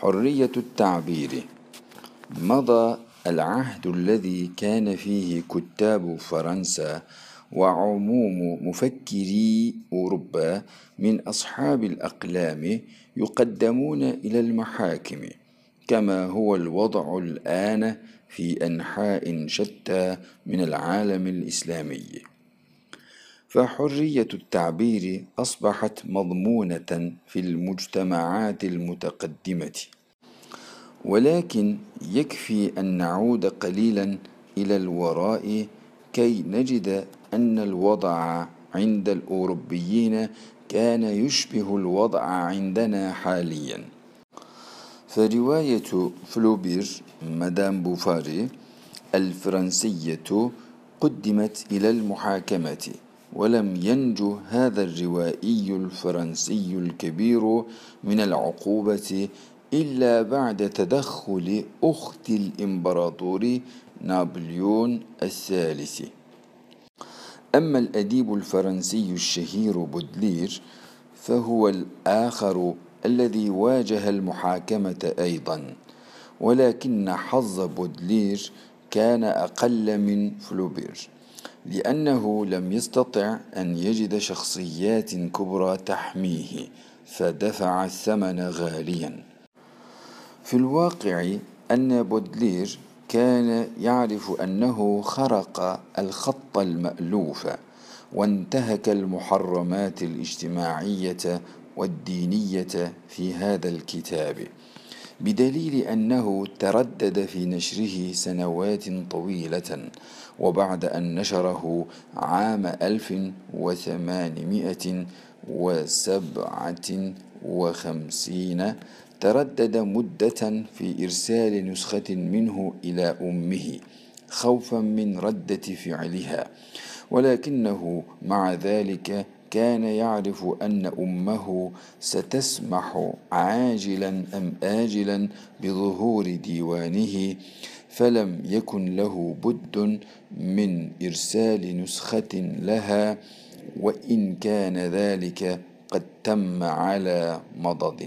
حرية التعبير. مضى العهد الذي كان فيه كتاب فرنسا وعموم مفكري أوروبا من أصحاب الأقلام يقدمون إلى المحاكم كما هو الوضع الآن في أنحاء شتى من العالم الإسلامي. فحرية التعبير أصبحت مضمونة في المجتمعات المتقدمة. ولكن يكفي أن نعود قليلا إلى الوراء كي نجد أن الوضع عند الأوروبيين كان يشبه الوضع عندنا حاليا. فرواية فلوبير مدام بوفاري الفرنسية قدمت إلى المحاكمة. ولم ينجو هذا الروائي الفرنسي الكبير من العقوبة إلا بعد تدخل أخت الإمبراطور نابليون الثالث. أما الأديب الفرنسي الشهير بودلير فهو الآخر الذي واجه المحاكمة أيضا. ولكن حظ بودلير كان أقل من فلوبير. لأنه لم يستطع أن يجد شخصيات كبرى تحميه فدفع الثمن غاليا. في الواقع أن بودلير كان يعرف أنه خرق الخط المألوف وانتهك المحرمات الاجتماعية والدينية في هذا الكتاب. بدليل أنه تردد في نشره سنوات طويلة وبعد أن نشره عام ألف وثمانمائة وسبعة وخمسين تردد مدة في إرسال نسخة منه إلى أمه خوفا من ردة فعلها ولكنه مع ذلك كان يعرف أن أمه ستسمح عاجلا أم آجلا بظهور ديوانه فلم يكن له بد من إرسال نسخة لها وإن كان ذلك قد تم على مضض.